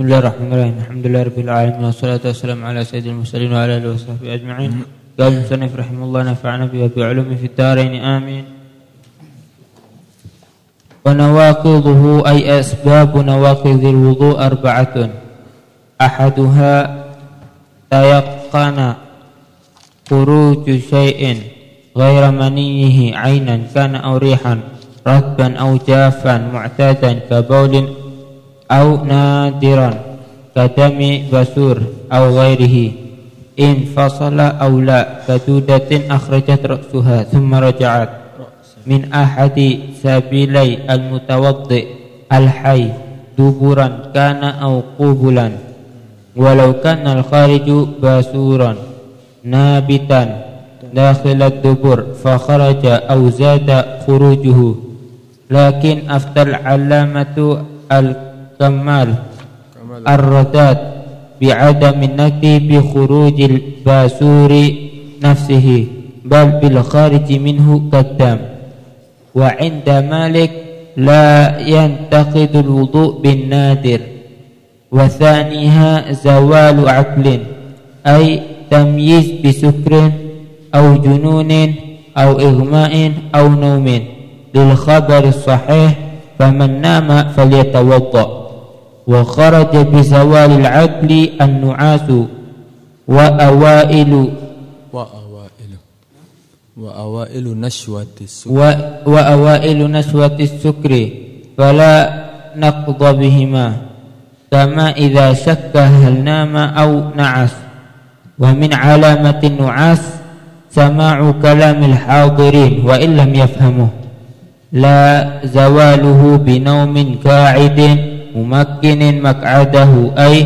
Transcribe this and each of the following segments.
بسم الله الرحمن الرحيم الحمد لله رب العالمين والصلاة والسلام على سيد المرسلين وعلى آله وصحبه أجمعين قال المصنف رحمه الله نفعنا به وبعلومه في الدارين آمين ونواقضه أي أسباب نواقض الوضوء أربعة أحدها تيقن خروج شيء غير منيه عينا كان أو ريحا رطبا أو جافا معتادا كبول au nadiran kadami basur au ghairihi. In fasala au la kadudatin akhrajat ra'suha thumma raja'at. Min ahadi sabilai al-mutawaddi al-hayy duburan kana au qubulan. Walau kana al-khariju basuran nabitan dakhilat dubur fa kharaja au zada khurujuhu. Lakin aftal alamatu al كمال. الرداد بعدم النكي بخروج الباسور نفسه بل بالخارج منه كالدم وعند مالك لا ينتقد الوضوء بالنادر. وثانيها زوال عقل أي تمييز بسكر أو جنون أو إغماء أو نوم. للخبر الصحيح فمن نام فليتوضأ. وخرج بزوال العقل النعاس وأوائل وأوائل. وأوائل نشوة السكر. وأوائل نشوة السكر فلا نقض بهما كما إذا شك هل نام أو نعس. ومن علامة النعاس سماع كلام الحاضرين وإن لم يفهمه لا زواله بنوم mumakkinin mak'adahu ay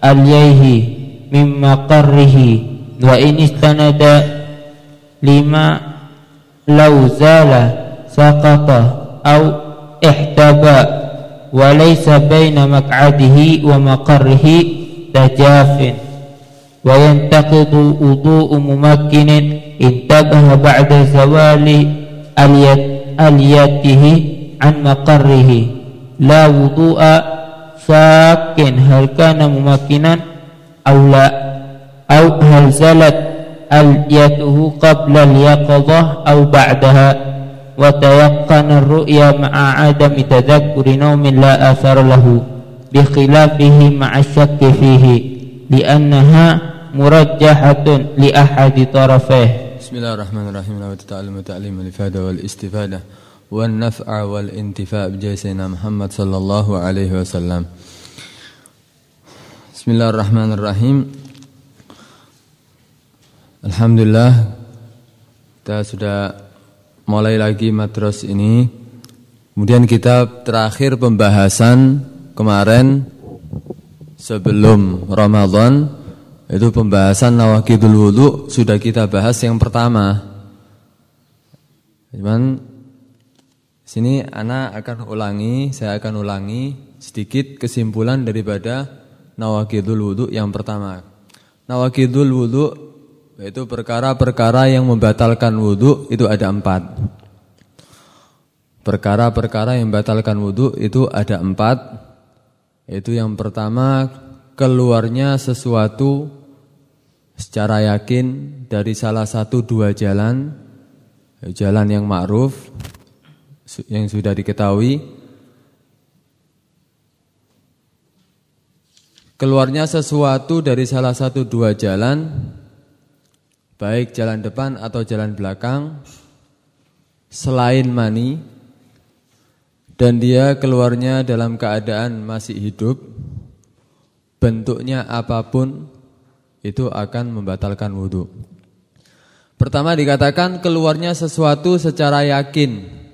alyaihi min maqarrihi wa in istanada lima law zala saqata aw ihtaba. Wa laysa baina maq'adihi wa maqarrihi tajafin wa yantaqidu wudu'u mumakkinin intabaha ba'da zawali aliyatihi an maqarrihi. لا وضوء ساكن هل كان ممكنا أو لا؟ أو هل زلت أليته قبل اليقظة أو بعدها؟ وتيقن الرؤيا مع عدم تذكر نوم لا أثر له بخلافه مع الشك فيه لأنها مرجحة لأحد طرفيه. بسم الله الرحمن الرحيم. لا تتعلم تعليم الإفادة والإستفادة. والنفع والانتفاع بجيسنا محمد صلى الله عليه وسلم بسم الله الرحمن الرحيم Alhamdulillah kita sudah mulai lagi matros ini Kemudian kita terakhir pembahasan kemarin sebelum Ramadan itu pembahasan nawakidul wudhu sudah kita bahas yang pertama. Cuman Sini anak akan ulangi, saya akan ulangi sedikit kesimpulan daripada nawakidul wudhu yang pertama. Nawakidul wudhu yaitu perkara-perkara yang membatalkan wudhu itu ada empat. Perkara-perkara yang membatalkan wudhu itu ada empat. Yaitu yang pertama keluarnya sesuatu secara yakin dari salah satu dua jalan. Jalan yang ma'ruf yang sudah diketahui. Keluarnya sesuatu dari salah satu dua jalan baik jalan depan atau jalan belakang selain mani dan dia keluarnya dalam keadaan masih hidup bentuknya apa pun itu akan membatalkan wudhu pertama dikatakan keluarnya sesuatu secara yakin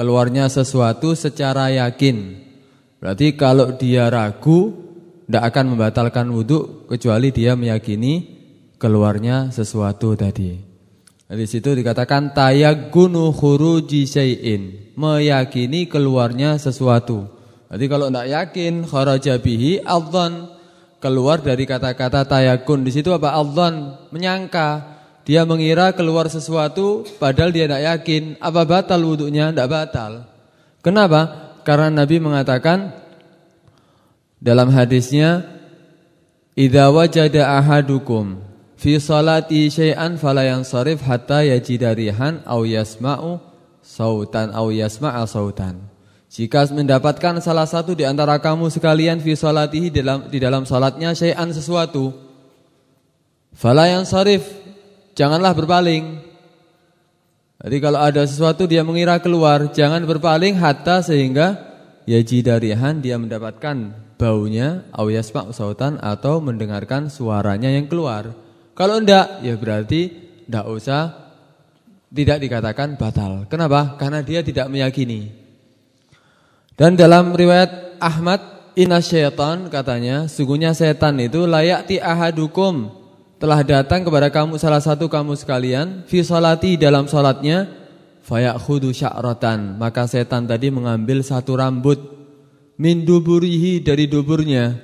keluarnya sesuatu secara yakin. Berarti kalau dia ragu tidak akan membatalkan wudhu kecuali dia meyakini keluarnya sesuatu tadi. Di situ dikatakan tayagunu khuruji syai'in, meyakini keluarnya sesuatu. Jadi kalau tidak yakin kharaja bihi keluar dari kata-kata tayagun. Di situ apa adzan? Menyangka. Dia mengira keluar sesuatu padahal dia tidak yakin. Apa batal wudhunya? Tidak batal. Kenapa? Karena Nabi mengatakan Dalam hadisnya, "Idza wajada ahadukum fi salati syai'an fala yansarif hatta yajida rihan aw yasma'u sautan aw yasma'a sautan." Jika mendapatkan salah satu di antara kamu sekalian fi salatihi dalam di dalam salatnya syai'an sesuatu, fala yansarif, janganlah berpaling. Jadi kalau ada sesuatu dia mengira keluar, jangan berpaling hatta sehingga yajidarihan dia mendapatkan baunya au yasma' sautan atau mendengarkan suaranya yang keluar. Kalau enggak ya berarti enggak usah tidak dikatakan batal. Kenapa? Karena dia tidak meyakini. Dan dalam riwayat Ahmad inna katanya sungguhnya setan itu layak ti ahadukum telah datang kepada kamu salah satu kamu sekalian fi salati dalam salatnya fayakhudhu sya'ratan maka setan tadi mengambil satu rambut min duburihi dari duburnya.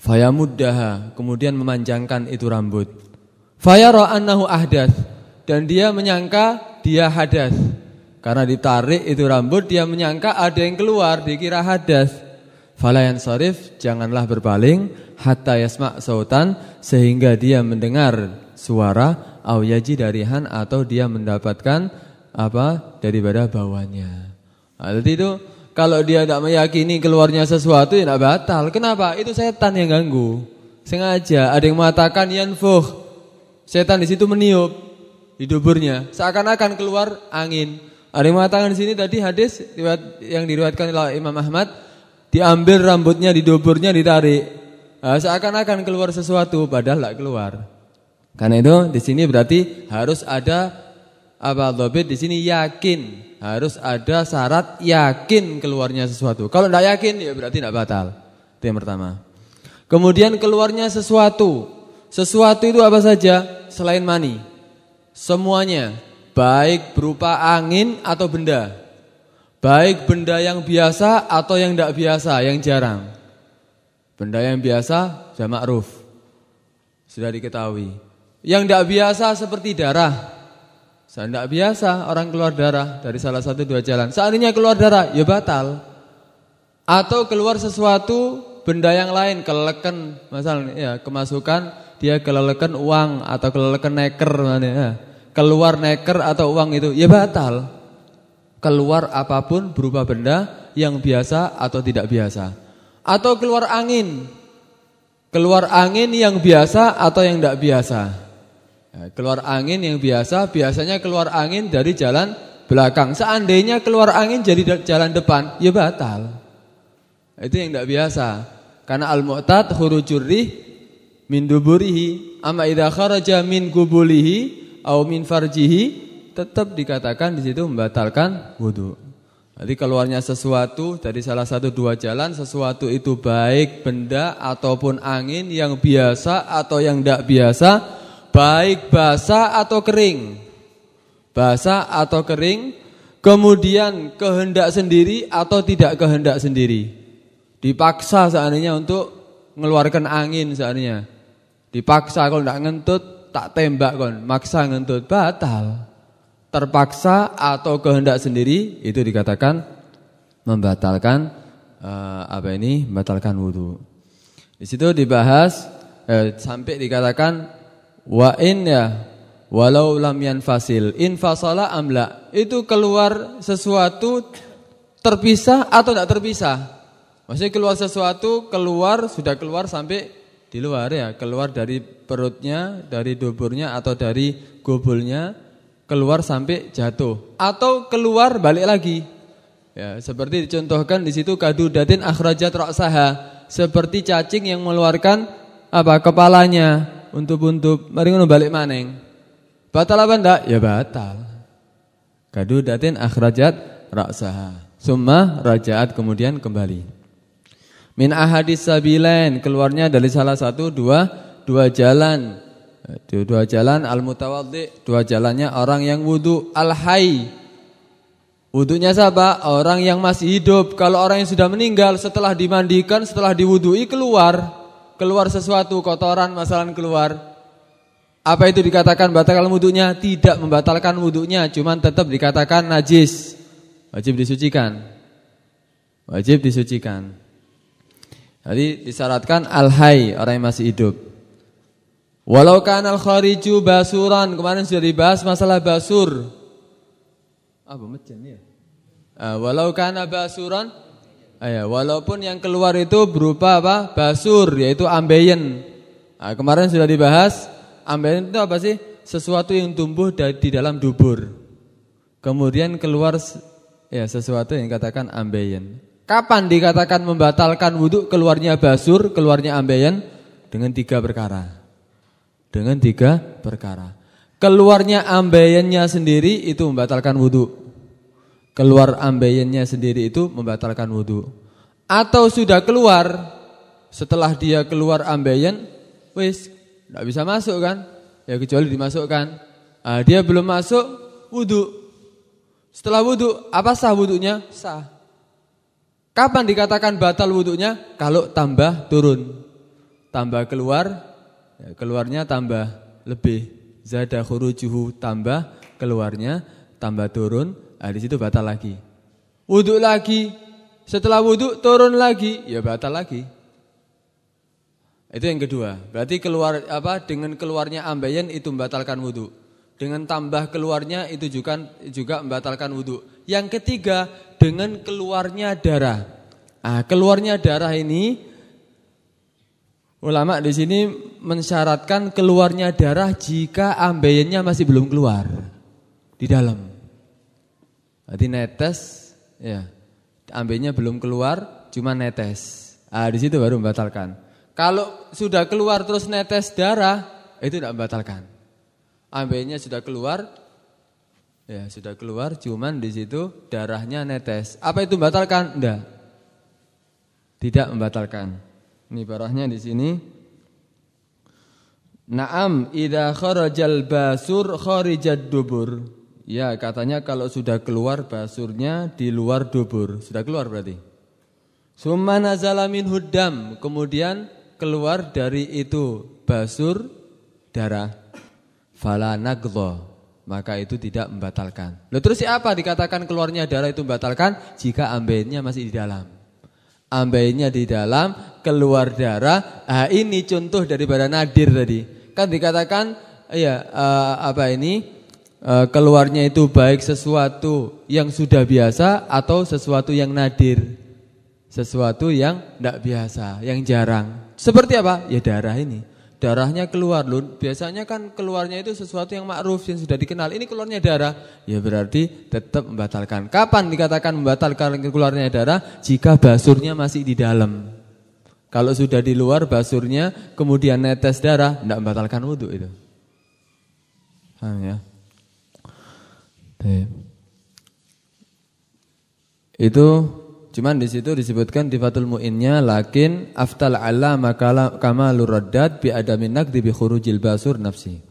Fayamuddaha kemudian memanjangkan itu rambut. Fayara annahu ahdath dan dia menyangka dia hadas. Karena ditarik itu rambut dia menyangka ada yang keluar dikira hadas falayan sarif janganlah berpaling hatta yasma' sautan sehingga dia mendengar suara au yaji darihan atau dia mendapatkan apa daripada bawahnya. Nah, itu kalau dia tidak meyakini keluarnya sesuatu ya tidak batal. Kenapa? Itu setan yang ganggu. Sengaja ada yang mengatakan yanfuh. Setan di situ meniup di duburnya. Seakan-akan keluar angin. Ada yang mengatakan di sini tadi hadis yang diriwayatkan oleh Imam Ahmad diambil rambutnya di duburnya ditarik. Nah, seakan-akan keluar sesuatu padahal tidak keluar. Karena itu di sini berarti harus ada apa dobit di sini yakin harus ada syarat yakin keluarnya sesuatu. Kalau tidak yakin ya berarti tidak batal. Itu yang pertama. Kemudian keluarnya sesuatu. Sesuatu itu apa saja selain mani? Semuanya, baik berupa angin atau benda. Baik benda yang biasa atau yang tidak biasa, yang jarang. Benda yang biasa jamak ruf. Sudah diketahui. Yang tidak biasa seperti darah. Tidak biasa orang keluar darah dari salah satu dua jalan. Seandainya keluar darah, ya batal. Atau keluar sesuatu benda yang lain, kelelekan, misalnya ya kemasukan dia kelelekan uang atau kelelekan neker, ya. keluar neker atau uang itu, ya batal. Keluar apa pun berupa benda yang biasa atau tidak biasa. Atau keluar angin, keluar angin yang biasa atau yang tidak biasa. Ya, keluar angin yang biasa biasanya keluar angin dari jalan belakang. Seandainya keluar angin jadi jalan depan, ya batal. Itu yang tidak biasa. Karena al-mu'tad khurujur rih min duburihi, amma idza kharaja min kubulihi au min farjihi tetap dikatakan di situ membatalkan wudu. Jadi keluarnya sesuatu dari salah satu dua jalan, sesuatu itu baik benda ataupun angin yang biasa atau yang tidak biasa, baik basah atau kering. Basah atau kering, kemudian kehendak sendiri atau tidak kehendak sendiri. Dipaksa seandainya untuk mengeluarkan angin seandainya. Dipaksa kalau tidak ngentut tak tembak kon, maksa ngentut batal. Terpaksa atau kehendak sendiri itu dikatakan membatalkan uh, apa ini? Membatalkan wudhu. Di situ dibahas eh, sampai dikatakan Wa in ya walau lam yanfasil infasala amla itu keluar sesuatu terpisah atau tidak terpisah. Maksudnya keluar sesuatu keluar sudah keluar sampai di luar ya, keluar dari perutnya, dari duburnya atau dari gobulnya keluar sampai jatuh atau keluar balik lagi. Ya, seperti dicontohkan di situ kadu datin akhrajat ra'saha, seperti cacing yang mengeluarkan apa kepalanya untuk-untuk mari ngono balik maneng. Batal apa ndak? Ya batal. Kadudatin akhrajat ra'saha. Summa rajaat kemudian kembali. Min ahadis sabilain keluarnya dari salah satu dua dua jalan. Dua, dua jalan al mutawaddi, dua jalannya orang yang wudu al hayy. Wudunya siapa? Orang yang masih hidup. Kalau orang yang sudah meninggal setelah dimandikan, setelah diwudui keluar keluar sesuatu kotoran masalah keluar apa itu dikatakan batalkan wudhunya tidak membatalkan wudhunya cuman tetap dikatakan najis wajib disucikan wajib disucikan Jadi disyaratkan al-hayy, orang yang masih hidup. Walau kanal khariju basuran, kemarin sudah dibahas masalah basur. Apa macam ya? Uh, walau kana basuran, uh, walaupun yang keluar itu berupa apa? Basur, yaitu ambeien. Nah, kemarin sudah dibahas, ambeien itu apa sih? Sesuatu yang tumbuh di dalam dubur. Kemudian keluar ya sesuatu yang katakan ambeien. Kapan dikatakan membatalkan wudhu keluarnya basur, keluarnya ambeien? Dengan tiga perkara. Dengan tiga perkara. Keluarnya ambeiennya sendiri itu membatalkan wudhu. Keluar ambeiennya sendiri itu membatalkan wudhu. Atau sudah keluar, setelah dia keluar ambeien, wis, tidak bisa masuk kan? Ya kecuali dimasukkan. Nah, dia belum masuk, wudhu. Setelah wudhu, apa sah wudhunya? Sah. Kapan dikatakan batal wudhunya? Kalau tambah turun. Tambah keluar, ya keluarnya tambah lebih. Zada khurujuhu tambah keluarnya tambah turun, nah di situ batal lagi. Wudhu lagi, setelah wudhu turun lagi, ya batal lagi. Itu yang kedua. Berarti keluar apa dengan keluarnya ambeien itu membatalkan wudhu. Dengan tambah keluarnya itu juga juga membatalkan wudhu. Yang ketiga dengan keluarnya darah. Ah, keluarnya darah ini ulama di sini mensyaratkan keluarnya darah jika ambeiannya masih belum keluar di dalam. Berarti netes ya. Ambeiannya belum keluar cuma netes. Ah, di situ baru membatalkan. Kalau sudah keluar terus netes darah itu tidak membatalkan. Ambeiannya sudah keluar Ya, sudah keluar cuman di situ darahnya netes. Apa itu membatalkan? Enggak. Tidak membatalkan. Ini barahnya di sini. Naam idza kharajal basur kharijad dubur. Ya, katanya kalau sudah keluar basurnya di luar dubur. Sudah keluar berarti. Summa nazala min huddam, kemudian keluar dari itu basur darah. Fala nagdha maka itu tidak membatalkan. Lalu terus siapa dikatakan keluarnya darah itu membatalkan jika ambeinnya masih di dalam. Ambeinnya di dalam, keluar darah. Ah ini contoh daripada nadir tadi. Kan dikatakan ya uh, apa ini? Uh, keluarnya itu baik sesuatu yang sudah biasa atau sesuatu yang nadir. Sesuatu yang tidak biasa, yang jarang. Seperti apa? Ya darah ini darahnya keluar loh. Biasanya kan keluarnya itu sesuatu yang ma'ruf yang sudah dikenal. Ini keluarnya darah, ya berarti tetap membatalkan. Kapan dikatakan membatalkan keluarnya darah? Jika basurnya masih di dalam. Kalau sudah di luar basurnya kemudian netes darah, tidak membatalkan wudhu itu. Paham ya? Itu Cuman di situ disebutkan di Fathul Mu'innya lakin aftal ala makala kamalur raddad bi adamin naqdi bi khurujil basur nafsi.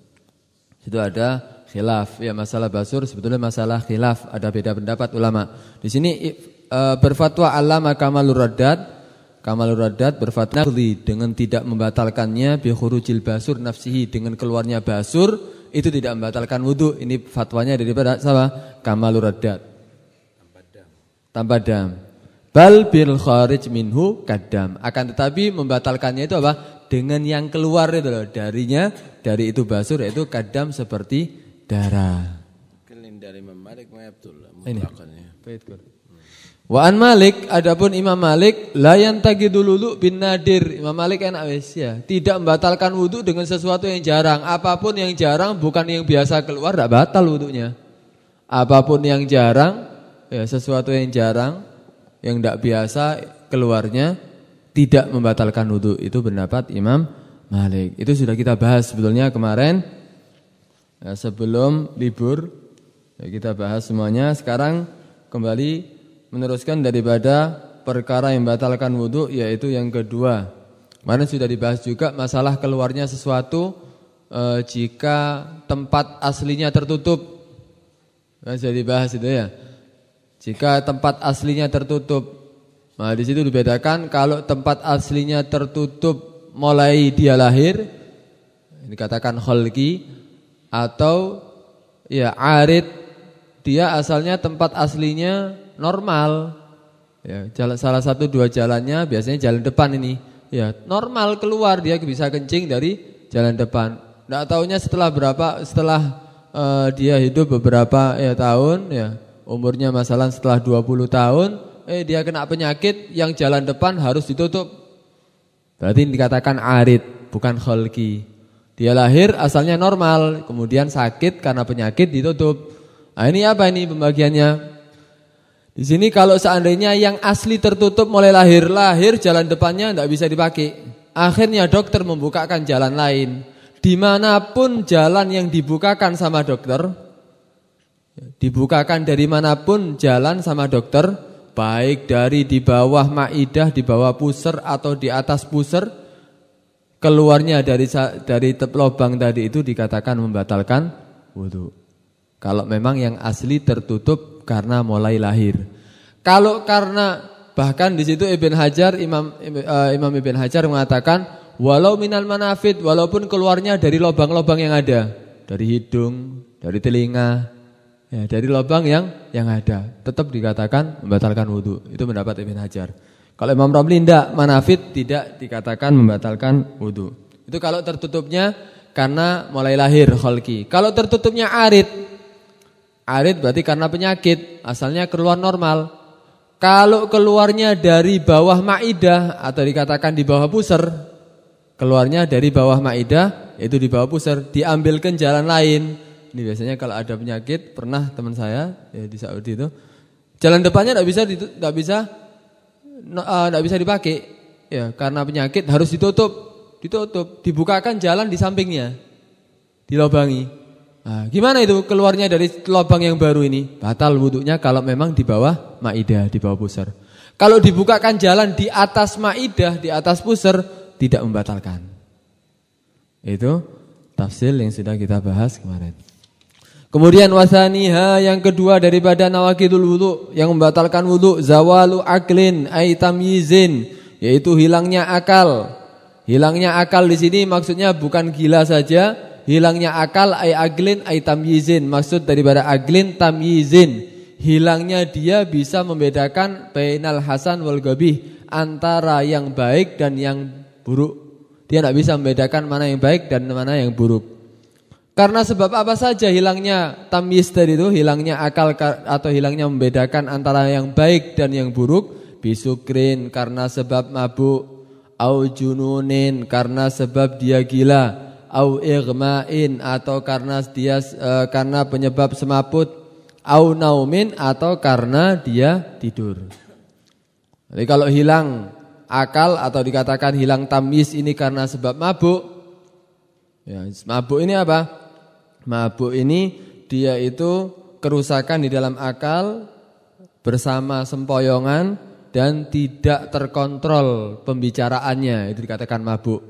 Itu ada khilaf ya masalah basur sebetulnya masalah khilaf ada beda pendapat ulama. Di sini e, berfatwa alama kamalur raddad kamalur raddad berfatwa dengan tidak membatalkannya bi khurujil basur nafsihi dengan keluarnya basur itu tidak membatalkan wudu. Ini fatwanya daripada siapa? Kamalur raddad. Tanpa dam. Tanpa dam. Bal bil kharij minhu kadam. Akan tetapi membatalkannya itu apa? Dengan yang keluar itu loh. Darinya, dari itu basur yaitu kadam seperti darah. dari Imam Malik Ini. Wa an Malik, adapun Imam Malik layan tagi dulu bin nadir. Imam Malik enak wis ya, tidak membatalkan wudhu dengan sesuatu yang jarang. Apa pun yang jarang bukan yang biasa keluar tidak batal wudhunya. Apa pun yang jarang, ya sesuatu yang jarang yang tidak biasa keluarnya tidak membatalkan wudhu itu pendapat Imam Malik. Itu sudah kita bahas sebetulnya kemarin ya, sebelum libur ya, kita bahas semuanya. Sekarang kembali meneruskan daripada perkara yang membatalkan wudhu yaitu yang kedua. Kemarin sudah dibahas juga masalah keluarnya sesuatu e, jika tempat aslinya tertutup. Nah, sudah dibahas itu ya. Jika tempat aslinya tertutup, nah di situ dibedakan kalau tempat aslinya tertutup mulai dia lahir, dikatakan kholki atau ya arid, dia asalnya tempat aslinya normal. Ya, jalan salah satu dua jalannya biasanya jalan depan ini ya normal keluar dia bisa kencing dari jalan depan. Tidak tahunya setelah berapa setelah uh, dia hidup beberapa ya tahun ya umurnya masalah setelah 20 tahun eh dia kena penyakit yang jalan depan harus ditutup. Berarti dikatakan arid bukan kholki. Dia lahir asalnya normal, kemudian sakit karena penyakit ditutup. Nah, ini apa ini pembagiannya? Di sini kalau seandainya yang asli tertutup mulai lahir, lahir jalan depannya tidak bisa dipakai. Akhirnya dokter membukakan jalan lain. Di mana pun jalan yang dibukakan sama dokter, dibukakan dari mana pun jalan sama dokter, baik dari di bawah maidah, di bawah puser atau di atas puser, keluarnya dari dari lubang tadi itu dikatakan membatalkan wudhu. Kalau memang yang asli tertutup karena mulai lahir. Kalau karena bahkan di situ Ibn Hajar Imam uh, Imam Ibn Hajar mengatakan walau minal manafid walaupun keluarnya dari lubang-lubang yang ada, dari hidung, dari telinga, ya dari lubang yang yang ada, tetap dikatakan membatalkan wudhu. Itu pendapat Ibn Hajar. Kalau Imam Ramli tidak manafid tidak dikatakan membatalkan wudhu. Itu kalau tertutupnya karena mulai lahir kholki. Kalau tertutupnya arid, Arid berarti karena penyakit, asalnya keluar normal. Kalau keluarnya dari bawah maidah atau dikatakan di bawah pusar, keluarnya dari bawah maidah itu di bawah pusar, diambilkan jalan lain. Ini biasanya kalau ada penyakit, pernah teman saya ya, di Saudi itu, jalan depannya tidak bisa tidak bisa tidak uh, bisa dipakai, ya karena penyakit harus ditutup, ditutup, dibukakan jalan di sampingnya, dilobangi. Nah, gimana itu keluarnya dari lubang yang baru ini? Batal wudhunya kalau memang di bawah maidah, di bawah pusar. Kalau dibukakan jalan di atas maidah, di atas pusar, tidak membatalkan. Itu tafsir yang sudah kita bahas kemarin. Kemudian wasaniha yang kedua daripada nawakidul wudhu yang membatalkan wudhu zawalu aklin aitam yizin yaitu hilangnya akal. Hilangnya akal di sini maksudnya bukan gila saja, Hilangnya akal ay aglin ay tamyizin. Maksud daripada aglin tamyizin. Hilangnya dia bisa membedakan bainal hasan wal gabih antara yang baik dan yang buruk. Dia tidak bisa membedakan mana yang baik dan mana yang buruk. Karena sebab apa saja hilangnya tamyiz tadi itu, hilangnya akal atau hilangnya membedakan antara yang baik dan yang buruk, bisukrin karena sebab mabuk, au jununin karena sebab dia gila, au igma'in atau karena dia e, karena penyebab semaput au naumin atau karena dia tidur. Jadi kalau hilang akal atau dikatakan hilang tamis ini karena sebab mabuk. Ya, mabuk ini apa? Mabuk ini dia itu kerusakan di dalam akal bersama sempoyongan dan tidak terkontrol pembicaraannya itu dikatakan mabuk.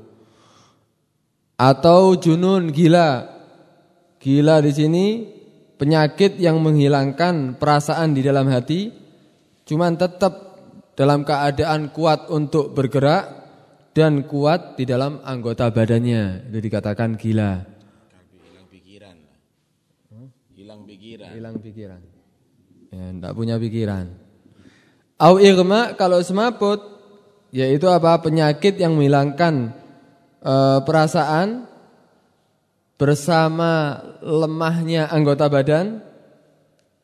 Atau junun gila. Gila di sini penyakit yang menghilangkan perasaan di dalam hati cuman tetap dalam keadaan kuat untuk bergerak dan kuat di dalam anggota badannya. Itu dikatakan gila. Hilang pikiran. Hilang pikiran. Hilang pikiran. Ya, enggak punya pikiran. Au irma kalau semaput yaitu apa? Penyakit yang menghilangkan e, perasaan bersama lemahnya anggota badan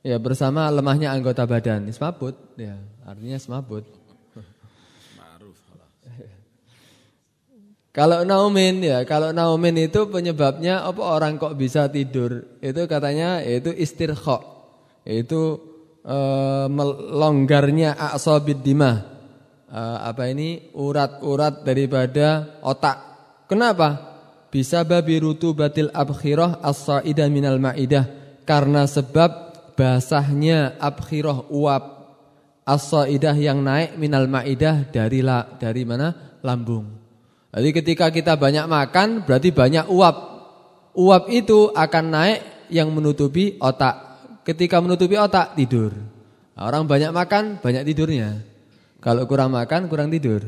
ya bersama lemahnya anggota badan semaput ya artinya semaput kalau naumin ya kalau naumin itu penyebabnya apa orang kok bisa tidur? Itu katanya yaitu istirkha yaitu e, melonggarnya a'sabid dimah e, apa ini? Urat-urat daripada otak. Kenapa? Bisa babi batil abkhirah as-sa'idah minal ma'idah karena sebab basahnya abkhirah uap. As-sa'idah yang naik minal ma'idah dari la, dari mana? lambung. Jadi ketika kita banyak makan berarti banyak uap. Uap itu akan naik yang menutupi otak. Ketika menutupi otak tidur. Orang banyak makan banyak tidurnya. Kalau kurang makan kurang tidur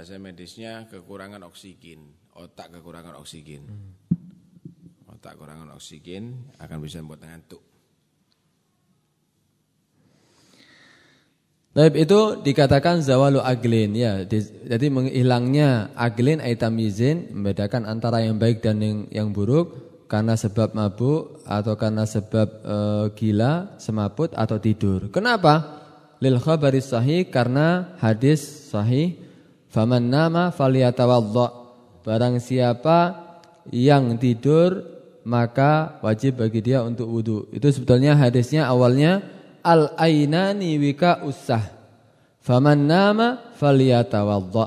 bahasa medisnya kekurangan oksigen, otak kekurangan oksigen. Otak kekurangan oksigen akan bisa membuat ngantuk. Baik itu dikatakan zawalu aglin ya. Jadi menghilangnya aglin aitamizin membedakan antara yang baik dan yang, yang buruk karena sebab mabuk atau karena sebab e, gila, semaput atau tidur. Kenapa? Lil khabaris sahih karena hadis sahih faman nama faliyatawadda. Barang siapa yang tidur maka wajib bagi dia untuk wudhu. Itu sebetulnya hadisnya awalnya al ainani wika usah. Faman nama faliyatawadda.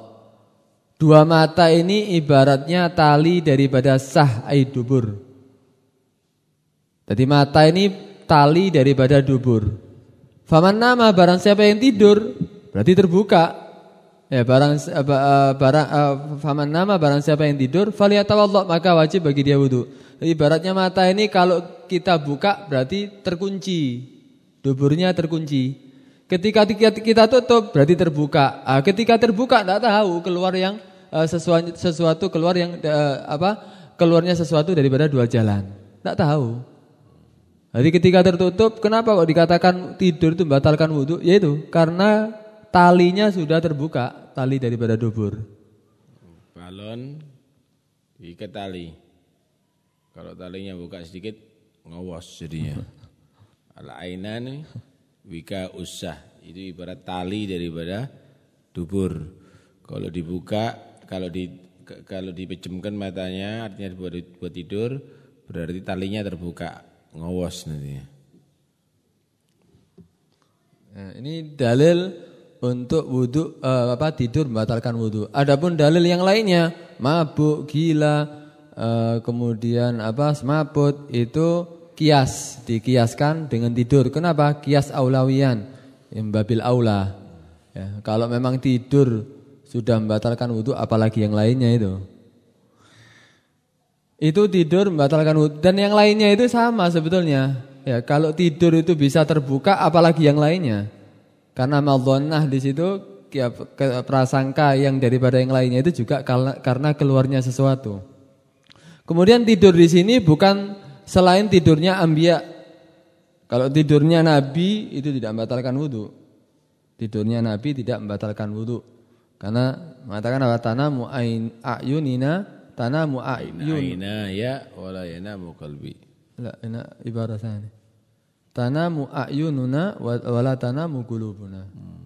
Dua mata ini ibaratnya tali daripada sah dubur. Jadi mata ini tali daripada dubur. Faman nama barang siapa yang tidur berarti terbuka. Ya barang uh, barang uh, faman nama barang siapa yang tidur faliyatawadda maka wajib bagi dia wudu. Ibaratnya mata ini kalau kita buka berarti terkunci. Duburnya terkunci. Ketika kita tutup berarti terbuka. Ah, ketika terbuka tidak tahu keluar yang uh, sesuatu, sesuatu keluar yang uh, apa? Keluarnya sesuatu daripada dua jalan. Tidak tahu. Jadi ketika tertutup, kenapa kok dikatakan tidur itu membatalkan wudhu? Yaitu karena talinya sudah terbuka, tali daripada dubur. Balon ikat tali. Kalau talinya buka sedikit, ngawas jadinya. Al-ainan wika usah. Itu ibarat tali daripada dubur. Kalau dibuka, kalau di kalau dipejamkan matanya artinya buat, buat tidur, berarti talinya terbuka. Ngawas nanti. Nah, ini dalil untuk wudhu uh, apa tidur membatalkan wudhu. Adapun dalil yang lainnya mabuk, gila, uh, kemudian apa semaput itu kias dikiaskan dengan tidur. Kenapa? Kias aulawian, babil aula. Ya, kalau memang tidur sudah membatalkan wudhu, apalagi yang lainnya itu. Itu tidur membatalkan wudhu dan yang lainnya itu sama sebetulnya. Ya, kalau tidur itu bisa terbuka, apalagi yang lainnya. Karena maldonah di situ ya, prasangka yang daripada yang lainnya itu juga karena keluarnya sesuatu. Kemudian tidur di sini bukan selain tidurnya ambia. Kalau tidurnya nabi itu tidak membatalkan wudhu. Tidurnya nabi tidak membatalkan wudhu. Karena mengatakan apa tanamu ain ayunina tanamu ayun. Aina ya wala yanamu qalbi. La ini ibaratnya. Tanamu ayununa wala tanamu qulubuna. Hmm.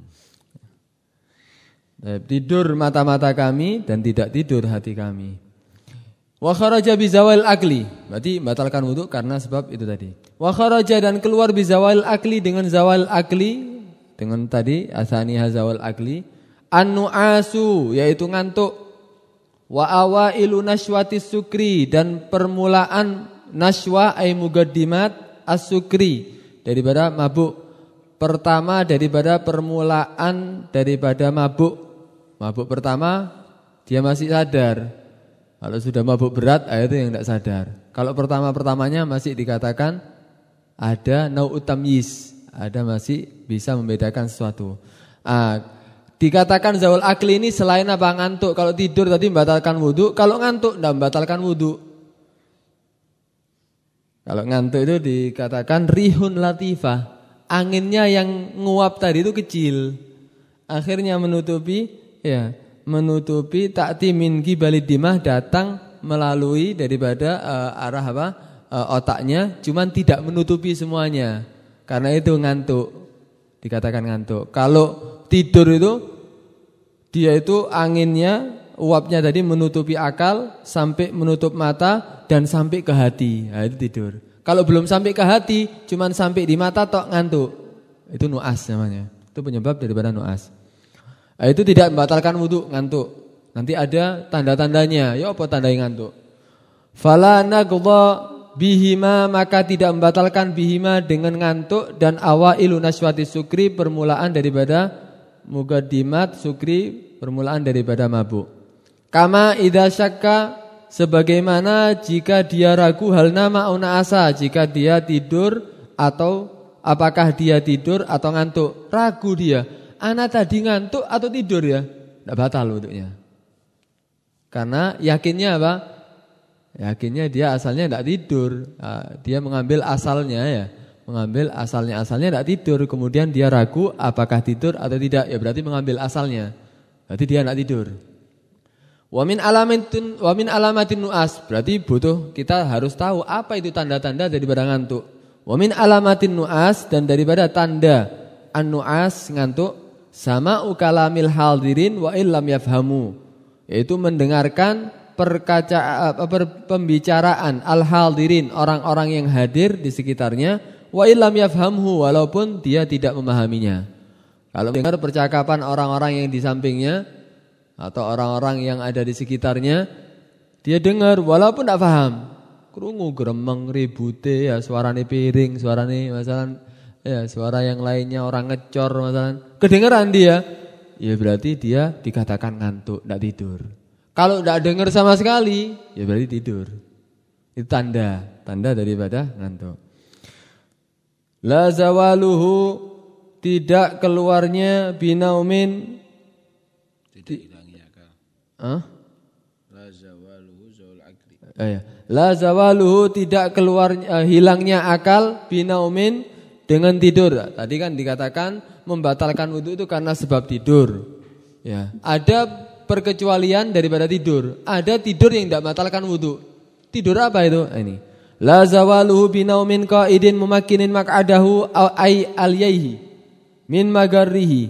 Tidur mata-mata kami dan tidak tidur hati kami. Wa kharaja akli. Berarti batalkan wudhu karena sebab itu tadi. Wa kharaja dan keluar bizawal akli dengan zawal akli dengan tadi asani hazawal akli. An-nu'asu yaitu ngantuk. Wa awailu nashwati sukri dan permulaan nashwa ay mugaddimat as-sukri daripada mabuk. Pertama daripada permulaan daripada mabuk. Mabuk pertama dia masih sadar. Kalau sudah mabuk berat, ah, itu yang tidak sadar. Kalau pertama-pertamanya masih dikatakan ada nau utamyis, ada masih bisa membedakan sesuatu. Ah, dikatakan zawal akli ini selain apa ngantuk. Kalau tidur tadi membatalkan wudhu, kalau ngantuk tidak membatalkan wudhu. Kalau ngantuk itu dikatakan rihun latifah, anginnya yang nguap tadi itu kecil, akhirnya menutupi ya menutupi takti min kibalid dimah datang melalui daripada uh, arah apa uh, otaknya cuman tidak menutupi semuanya. Karena itu ngantuk. Dikatakan ngantuk. Kalau tidur itu dia itu anginnya uapnya tadi menutupi akal sampai menutup mata dan sampai ke hati. Nah, itu tidur. Kalau belum sampai ke hati cuman sampai di mata tok ngantuk. Itu nuas namanya. Itu penyebab daripada nuas Nah, itu tidak membatalkan wudhu ngantuk. Nanti ada tanda-tandanya. Ya apa tanda yang ngantuk? Fala nagdha bihima maka tidak membatalkan bihima dengan ngantuk dan awailu naswati sukri permulaan daripada mugadimat sukri permulaan daripada mabuk. Kama idza syakka sebagaimana jika dia ragu hal nama una asa jika dia tidur atau apakah dia tidur atau ngantuk ragu dia anak tadi ngantuk atau tidur ya? Tidak batal wudhunya. Karena yakinnya apa? Yakinnya dia asalnya tidak tidur. Dia mengambil asalnya ya. mengambil asalnya asalnya tidak tidur kemudian dia ragu apakah tidur atau tidak ya berarti mengambil asalnya berarti dia tidak tidur wamin alamatin wamin alamatin nuas berarti butuh kita harus tahu apa itu tanda-tanda daripada ngantuk wamin alamatin nuas dan daripada tanda an nuas ngantuk sama ukalamil haldirin wa illam yafhamu yaitu mendengarkan perkaca per, pembicaraan al haldirin orang-orang yang hadir di sekitarnya wa illam yafhamhu walaupun dia tidak memahaminya. Kalau dengar percakapan orang-orang yang di sampingnya atau orang-orang yang ada di sekitarnya, dia dengar walaupun tidak paham. Krungu gremeng ribute ya suarane piring, suarane masalah ya suara yang lainnya orang ngecor masalah. Kedengaran dia, ya berarti dia dikatakan ngantuk, tidak tidur. Kalau tidak dengar sama sekali, ya berarti tidur. Itu tanda, tanda daripada ngantuk. La zawaluhu tidak keluarnya binaumin tidak hilangnya akal. Hah? La zawaluhu zaul akli. Eh, ya. La zawaluhu tidak keluarnya uh, hilangnya akal binaumin dengan tidur. Tadi kan dikatakan membatalkan wudhu itu karena sebab tidur. Ya, ada perkecualian daripada tidur. Ada tidur yang tidak membatalkan wudhu. Tidur apa itu? Nah, ini. La zawaluhu binaumin qaidin mumakkinin mak'adahu ay alyaihi min magarrihi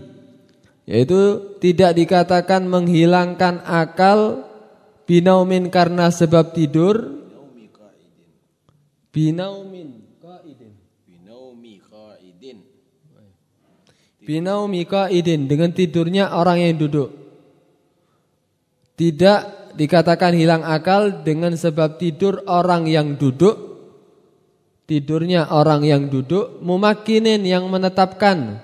yaitu tidak dikatakan menghilangkan akal binaumin karena sebab tidur binaumin qaidin binaumi qaidin binaumi qaidin dengan tidurnya orang yang duduk. Tidak dikatakan hilang akal dengan sebab tidur orang yang duduk. Tidurnya orang yang duduk mumakinin yang menetapkan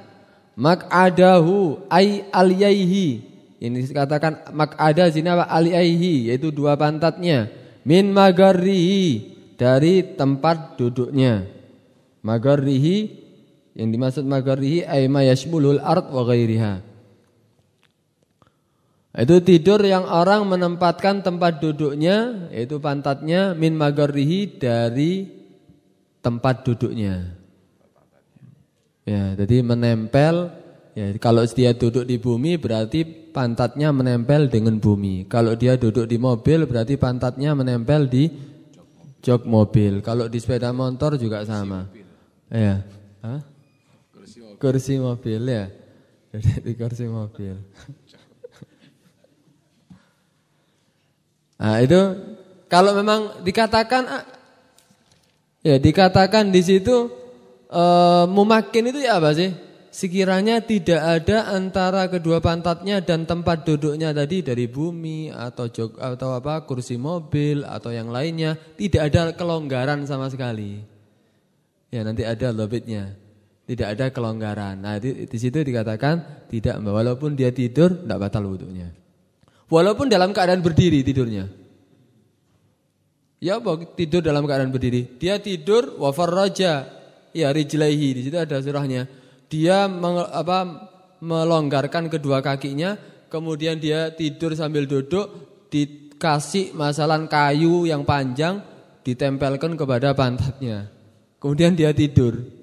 mak'adahu ay aliyaihi. Ini dikatakan mak'ada sini apa? Aliyaihi yaitu dua pantatnya. Min magarrihi dari tempat duduknya. Magarrihi yang dimaksud magarrihi ay ma yashmulul ard wa ghairiha itu tidur yang orang menempatkan tempat duduknya yaitu pantatnya min magarrihi dari tempat duduknya. Ya, jadi menempel ya kalau dia duduk di bumi berarti pantatnya menempel dengan bumi. Kalau dia duduk di mobil berarti pantatnya menempel di jok mobil. Kalau di sepeda motor juga sama. Ya. Hah? Kursi mobil ya. Jadi di kursi mobil. Nah itu kalau memang dikatakan ah, ya dikatakan di situ e, mumakin itu ya apa sih? Sekiranya tidak ada antara kedua pantatnya dan tempat duduknya tadi dari bumi atau jog, atau apa kursi mobil atau yang lainnya tidak ada kelonggaran sama sekali. Ya nanti ada lobitnya. Tidak ada kelonggaran. Nah di, di situ dikatakan tidak walaupun dia tidur tidak batal wudhunya. Walaupun dalam keadaan berdiri tidurnya. Ya tidur dalam keadaan berdiri. Dia tidur wa farraja ya rijlaihi di situ ada surahnya. Dia meng, apa melonggarkan kedua kakinya, kemudian dia tidur sambil duduk dikasih masalah kayu yang panjang ditempelkan kepada pantatnya. Kemudian dia tidur.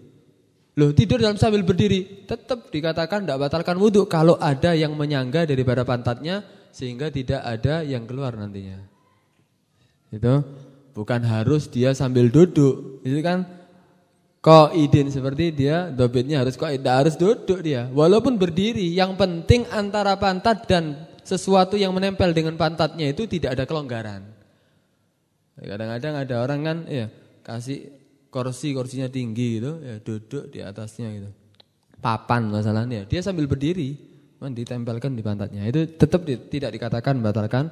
Loh tidur dalam sambil berdiri tetap dikatakan tidak batalkan wudhu kalau ada yang menyangga daripada pantatnya sehingga tidak ada yang keluar nantinya. Itu bukan harus dia sambil duduk. Itu kan kok idin seperti dia dobitnya harus kok tidak harus duduk dia. Walaupun berdiri, yang penting antara pantat dan sesuatu yang menempel dengan pantatnya itu tidak ada kelonggaran. Kadang-kadang ada orang kan ya kasih kursi kursinya tinggi gitu ya duduk di atasnya gitu. Papan masalahnya. Dia sambil berdiri Man ditempelkan di pantatnya. Itu tetap di, tidak dikatakan batalkan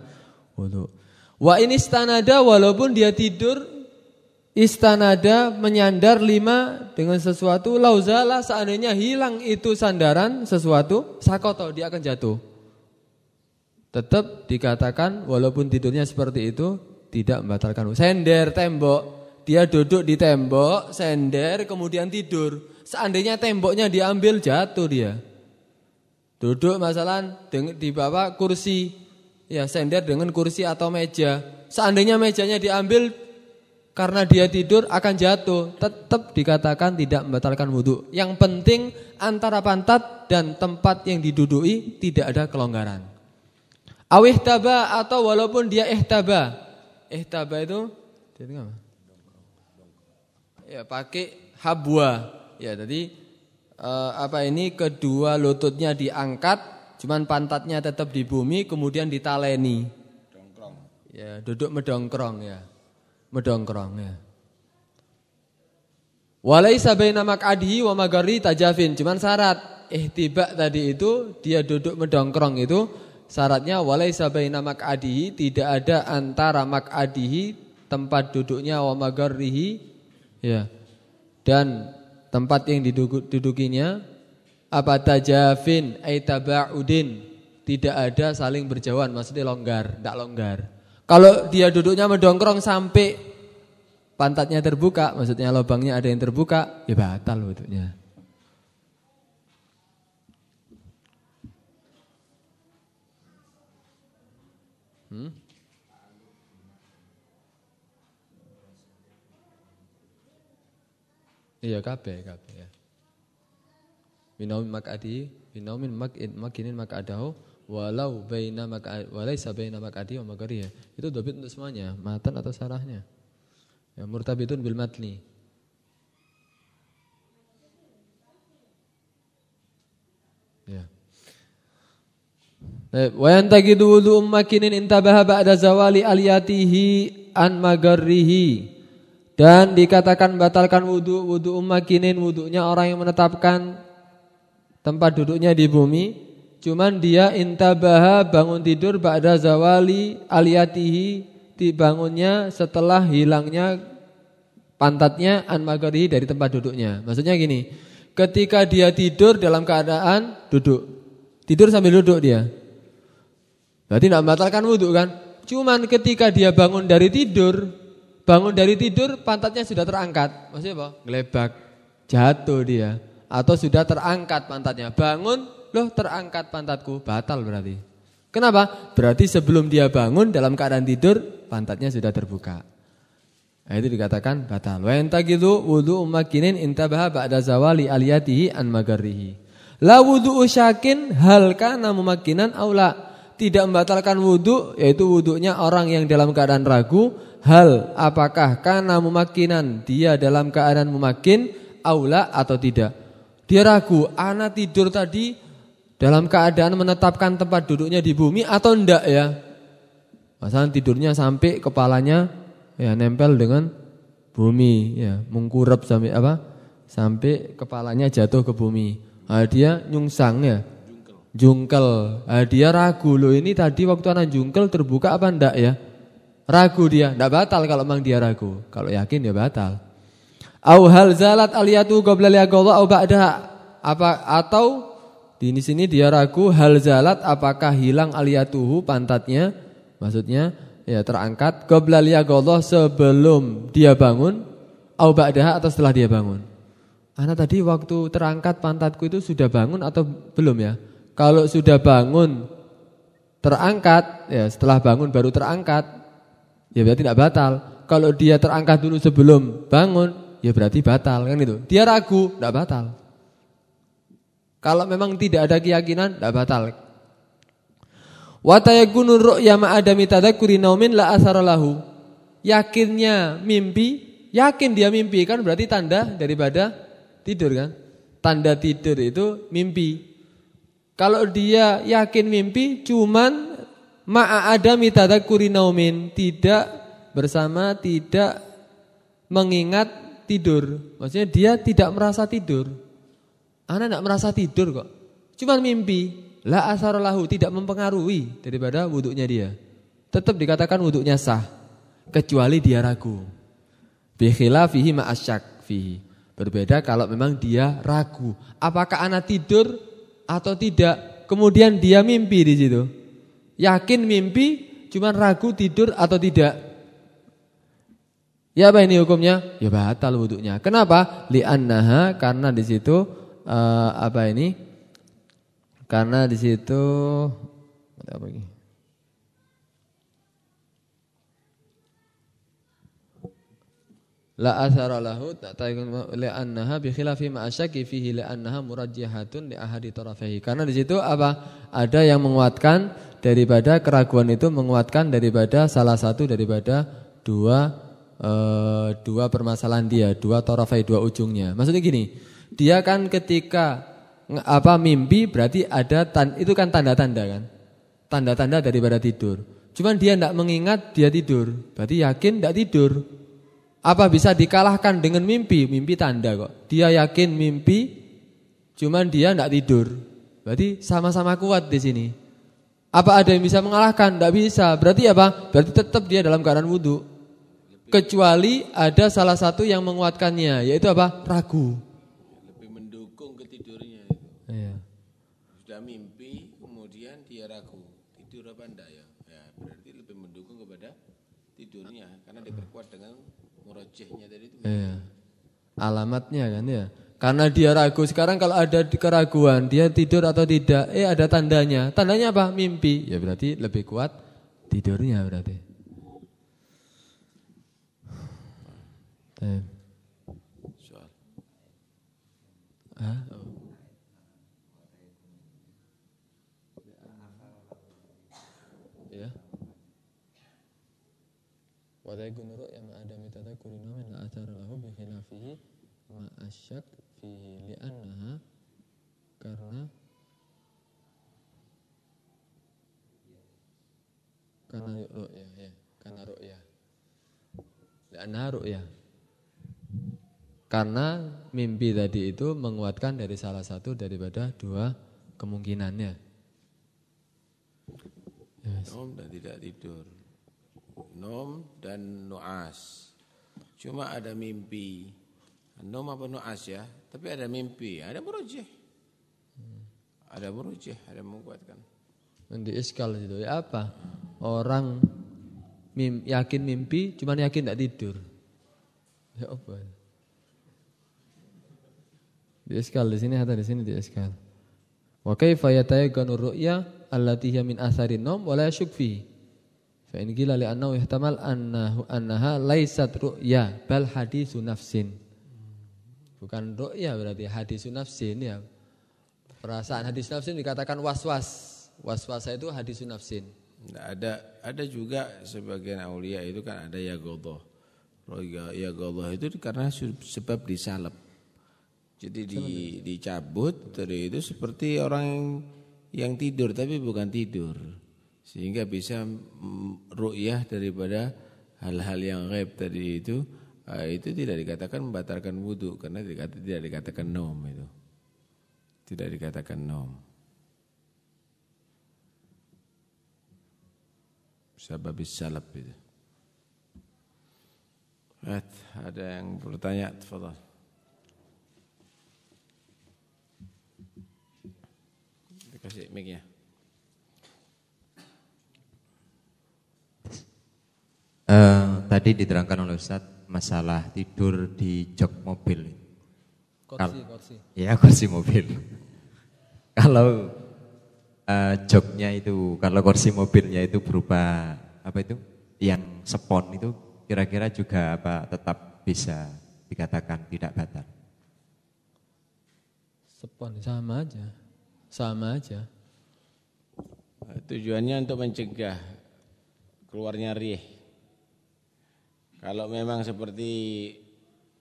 wudhu. Wa ini istanada walaupun dia tidur istanada menyandar lima dengan sesuatu lauzala seandainya hilang itu sandaran sesuatu sakoto dia akan jatuh. Tetap dikatakan walaupun tidurnya seperti itu tidak membatalkan. Sender tembok, dia duduk di tembok, sender kemudian tidur. Seandainya temboknya diambil jatuh dia. Duduk masalah di bawah kursi, ya sender dengan kursi atau meja. Seandainya mejanya diambil, karena dia tidur akan jatuh, tetap dikatakan tidak membatalkan wudhu. Yang penting antara pantat dan tempat yang diduduki tidak ada kelonggaran. Awihtaba atau walaupun dia ihtaba. Ihtaba itu Ya pakai habwa. Ya tadi eh, apa ini kedua lututnya diangkat, cuman pantatnya tetap di bumi kemudian ditaleni. Ya, duduk medongkrong ya medongkrong ya. Walaisa baina maq'adihi wa magari tajafin. Cuman syarat ihtiba tadi itu dia duduk medongkrong itu syaratnya walaisa baina maq'adihi tidak ada antara maq'adihi tempat duduknya wa magarihi ya. Dan tempat yang didudukinya apa tajafin ay taba'udin tidak ada saling berjauhan maksudnya longgar, tidak longgar. Kalau dia duduknya mendongkrong sampai pantatnya terbuka, maksudnya lubangnya ada yang terbuka, ya batal wudhunya. Hmm? Iya kabeh kabeh ya. Minaumin makadi, minaumin makinin makadahu walau baina maka walaisa baina makati wa makariya. Itu dobit untuk semuanya, matan atau sarahnya. Ya, murtabitun bil matni. Ya. Wa yantaqidu wudu ummakinin intabaha ba'da zawali aliyatihi an magarrihi. Dan dikatakan batalkan wudu wudu ummakinin wudunya orang yang menetapkan tempat duduknya di bumi Cuman dia intabaha bangun tidur ba'da zawali aliyatihi dibangunnya setelah hilangnya pantatnya an magarihi dari tempat duduknya. Maksudnya gini, ketika dia tidur dalam keadaan duduk. Tidur sambil duduk dia. Berarti tidak membatalkan wudhu kan? Cuman ketika dia bangun dari tidur, bangun dari tidur pantatnya sudah terangkat. Maksudnya apa? Gelebak, jatuh dia. Atau sudah terangkat pantatnya. Bangun, loh terangkat pantatku, batal berarti. Kenapa? Berarti sebelum dia bangun dalam keadaan tidur, pantatnya sudah terbuka. Nah, itu dikatakan batal. Wa yantaqidu wudu umakinin intabaha ba'da zawali aliyatihi an magarrihi. La wudu usyakin hal kana mumakkinan aula. Tidak membatalkan wudu yaitu wudunya orang yang dalam keadaan ragu, hal apakah kana mumakkinan dia dalam keadaan mumakin aula atau tidak. Dia ragu, anak tidur tadi dalam keadaan menetapkan tempat duduknya di bumi atau enggak ya? Masalah tidurnya sampai kepalanya ya nempel dengan bumi ya, mengkurap sampai apa? Sampai kepalanya jatuh ke bumi. Nah, dia nyungsang ya. Jungkel. Nah, dia ragu loh ini tadi waktu anak jungkel terbuka apa enggak ya? Ragu dia, enggak batal kalau memang dia ragu. Kalau yakin ya batal. Au hal zalat aliyatu qabla liaqadha au ba'daha. Apa atau di sini dia ragu hal zalat apakah hilang aliyatuhu pantatnya maksudnya ya terangkat qabla liyaqadha sebelum dia bangun au ba'daha atau setelah dia bangun. Anak tadi waktu terangkat pantatku itu sudah bangun atau belum ya? Kalau sudah bangun terangkat ya setelah bangun baru terangkat ya berarti tidak batal. Kalau dia terangkat dulu sebelum bangun ya berarti batal kan itu. Dia ragu tidak batal. Kalau memang tidak ada keyakinan, tidak batal. Watayakunu ru'ya ma'adami tadakuri naumin la asaralahu. Yakinnya mimpi, yakin dia mimpi kan berarti tanda daripada tidur kan. Tanda tidur itu mimpi. Kalau dia yakin mimpi cuman ma'adami tadakuri naumin, tidak bersama tidak mengingat tidur. Maksudnya dia tidak merasa tidur. Anak tidak merasa tidur kok. Cuma mimpi. La asaralahu tidak mempengaruhi daripada wuduknya dia. Tetap dikatakan wuduknya sah. Kecuali dia ragu. Bikhilafihi ma'asyak fihi. Berbeda kalau memang dia ragu. Apakah anak tidur atau tidak. Kemudian dia mimpi di situ. Yakin mimpi, cuma ragu tidur atau tidak. Ya apa ini hukumnya? Ya batal wuduknya. Kenapa? Li'annaha karena di situ uh, apa ini? Karena di situ apa ini? La athara lahu li'annaha bi khilafi ma asyaki fihi li'annaha murajjihatun li ahadi tarafihi. Karena di situ apa? Ada yang menguatkan daripada keraguan itu menguatkan daripada salah satu daripada dua e, dua permasalahan dia, dua tarafai, dua ujungnya. Maksudnya gini, dia kan ketika apa mimpi berarti ada tan, itu kan tanda-tanda kan? Tanda-tanda daripada tidur. Cuman dia tidak mengingat dia tidur. Berarti yakin tidak tidur. Apa bisa dikalahkan dengan mimpi? Mimpi tanda kok. Dia yakin mimpi, cuman dia tidak tidur. Berarti sama-sama kuat di sini. Apa ada yang bisa mengalahkan? Tidak bisa. Berarti apa? Berarti tetap dia dalam keadaan wudhu. Kecuali ada salah satu yang menguatkannya, yaitu apa? Ragu. Lebih mendukung ketidurnya Iya. Sudah mimpi, kemudian dia ragu. Tidur apa enggak ya? Ya, berarti lebih mendukung kepada tidurnya karena diperkuat dengan murajihnya tadi itu. Iya. Alamatnya kan ya. Karena dia ragu sekarang kalau ada keraguan dia tidur atau tidak, eh ada tandanya. Tandanya apa? Mimpi. Ya berarti lebih kuat tidurnya berarti. Eh. Soal. Hah? Ya. Ma asyak fihi li'annaha karena karena ru'ya ya karena ru'ya li'annaha ru'ya karena mimpi tadi itu menguatkan dari salah satu daripada dua kemungkinannya Yes. Nom dan tidak tidur. Nom dan nuas. Cuma ada mimpi. Nom apa nuas ya? Tapi ada mimpi, ada murujih. Ada murujih, ada menguatkan. Di iskal itu ya apa? Orang mim, yakin mimpi, cuman yakin tidak tidur. Ya apa? Di iskal di sini atau di sini di iskal. Wa kaifa yatayaqqanu ru'ya allati hiya min atharin naum wa la yashuk fi. Fa in qila li annahu ihtamal annahu annaha laysat ru'ya bal hadisu nafsin. Bukan ru'ya berarti hadisu nafsin ya. Perasaan hadis nafsin dikatakan was-was. Was-was itu hadisu nafsin. Nah, ada ada juga sebagian aulia itu kan ada yagodoh. Yagodoh itu karena sebab disalep. Jadi di, dicabut dari itu seperti orang yang, tidur tapi bukan tidur. Sehingga bisa ru'yah daripada hal-hal yang gaib tadi itu itu tidak dikatakan membatalkan wudhu karena tidak dikatakan nom itu. Tidak dikatakan nom. Sababis salab itu. Ada yang bertanya, tafadhal. Kasih mic-nya. Uh, tadi diterangkan oleh Ustaz masalah tidur di jok mobil. Kursi, kursi. Ya kursi mobil. kalau uh, joknya itu, kalau kursi mobilnya itu berupa apa itu, yang spon itu, kira-kira juga apa tetap bisa dikatakan tidak batal. Spon sama aja. Sama aja. Tujuannya untuk mencegah keluarnya rih. Kalau memang seperti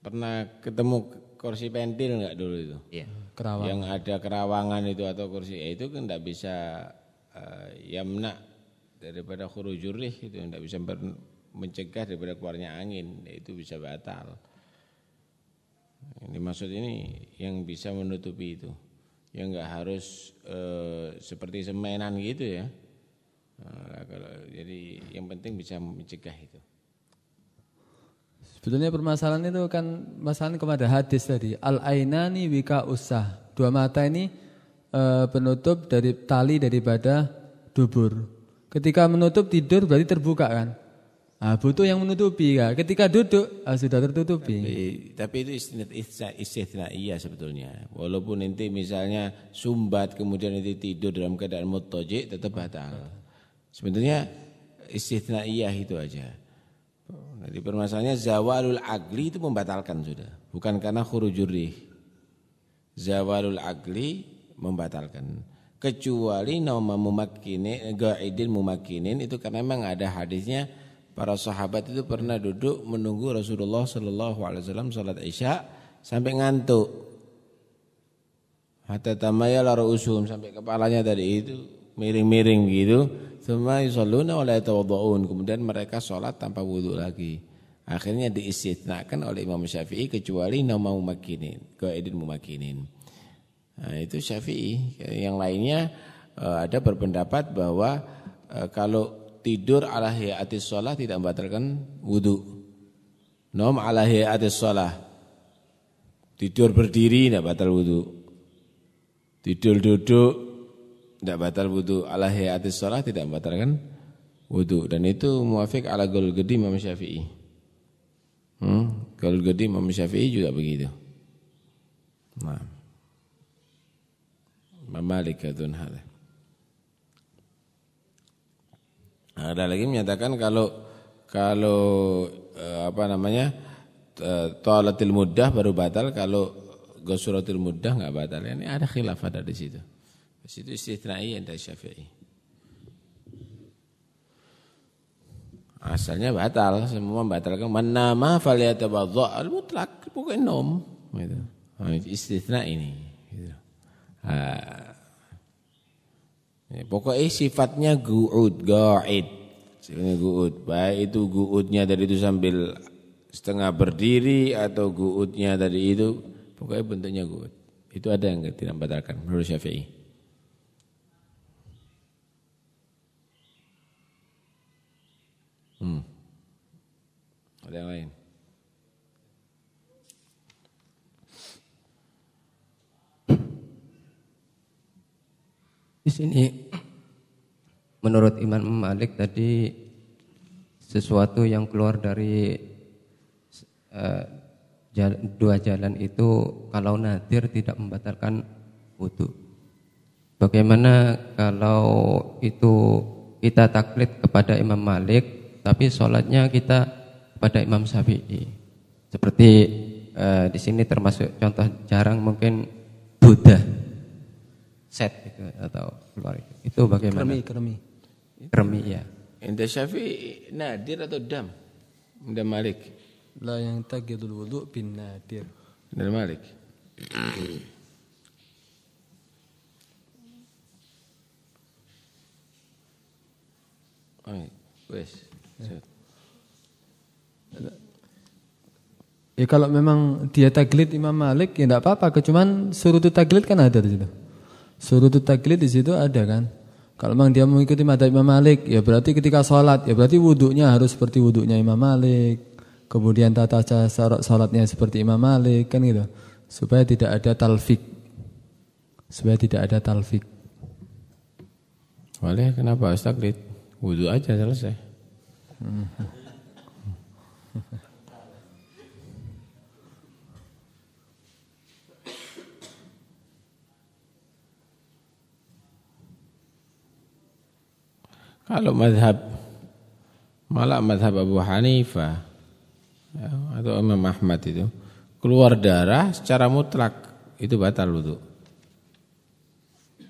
pernah ketemu kursi pentil enggak dulu itu? Iya. Kerawang. Yang ada kerawangan itu atau kursi ya itu kan enggak bisa uh, yamna daripada khurujur rih itu enggak bisa mencegah daripada keluarnya angin, ya itu bisa batal. Ini maksud ini yang bisa menutupi itu ya nggak harus e, seperti semenan gitu ya. Nah, kalau jadi yang penting bisa mencegah itu. Sebetulnya permasalahan itu kan masalah kepada hadis tadi. Al ainani wika usah. Dua mata ini e, penutup dari tali daripada dubur. Ketika menutup tidur berarti terbuka kan? Nah, butuh yang menutupi kan. Ketika duduk ah, sudah tertutupi. Tapi, tapi itu istithna iya sebetulnya. Walaupun nanti misalnya sumbat kemudian nanti tidur dalam keadaan mutojik tetap batal. Sebetulnya istithna iya itu aja. Jadi permasalahannya zawalul agli itu membatalkan sudah, bukan karena khurujur rih. Zawalul agli membatalkan. Kecuali nama mumakkinin, ga'idin mumakkinin itu karena memang ada hadisnya para sahabat itu pernah duduk menunggu Rasulullah sallallahu alaihi wasallam salat Isya sampai ngantuk. Hatta tamayala ra'usuhum sampai kepalanya tadi itu miring-miring gitu. Tsumma yusalluna wa la. Kemudian mereka salat tanpa wudu lagi. Akhirnya diistitsnakan oleh Imam Syafi'i kecuali nama mumakkinin, ga'idin mumakkinin. Nah, itu Syafi'i. Yang lainnya eh, ada berpendapat bahwa eh, kalau tidur ala hiyatis shalah tidak membatalkan wudu. Nom ala hiyatis shalah. Tidur berdiri tidak batal wudu. Tidur duduk tidak batal wudu. Ala hiyatis shalah tidak membatalkan wudu dan itu muafik ala gol gedi Imam Syafi'i. Hmm, gol gedi Imam Syafi'i juga begitu. Nah. Mamalikatun hadha. Ada lagi menyatakan kalau kalau eh, apa namanya tolatil mudah baru batal kalau gosuratil mudah nggak batal. Ini ada khilaf ada di situ. Di situ istitnai dari Syafi'i. Asalnya batal, semua membatalkan manama falyatabadha al-mutlaq, bukan nom gitu. Nah, istitsna ini. Ya, pokoknya sifatnya gu'ud, ga'id. Sifatnya gu'ud. Baik itu gu'udnya dari itu sambil setengah berdiri atau gu'udnya dari itu. Pokoknya bentuknya gu'ud. Itu ada yang tidak membatalkan menurut Syafi'i. Ada yang lain? Di sini menurut Imam Malik tadi sesuatu yang keluar dari uh, dua jalan itu kalau nadir tidak membatalkan wudhu. Bagaimana kalau itu kita taklid kepada Imam Malik tapi sholatnya kita kepada Imam Syafi'i. Seperti uh, di sini termasuk contoh jarang mungkin Buddha set gitu atau keluar itu. Itu bagaimana? Kermi, kermi. Kermi ya. Indah Syafi'i nadir atau dam? Indah Malik. La yang tagidul wudu bin nadir. Indah Malik. Wes. Ya kalau memang dia taglid Imam Malik ya tidak apa-apa, kecuman suruh taglid kan ada di situ. Surutut taklid di situ ada kan. Kalau memang dia mengikuti madhab Imam Malik, ya berarti ketika sholat, ya berarti wudhunya harus seperti wudhunya Imam Malik. Kemudian tata cara sholatnya seperti Imam Malik, kan gitu. Supaya tidak ada talfik. Supaya tidak ada talfik. Boleh, kenapa harus taklid? Wudhu aja selesai. Hmm. Kalau madhab malah madhab Abu Hanifah ya, atau Imam Ahmad itu keluar darah secara mutlak itu batal wudhu.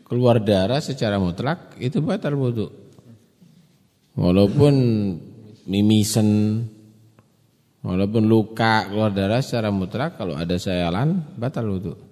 Keluar darah secara mutlak itu batal wudhu. Walaupun mimisen, walaupun luka keluar darah secara mutlak kalau ada sayalan batal wudhu.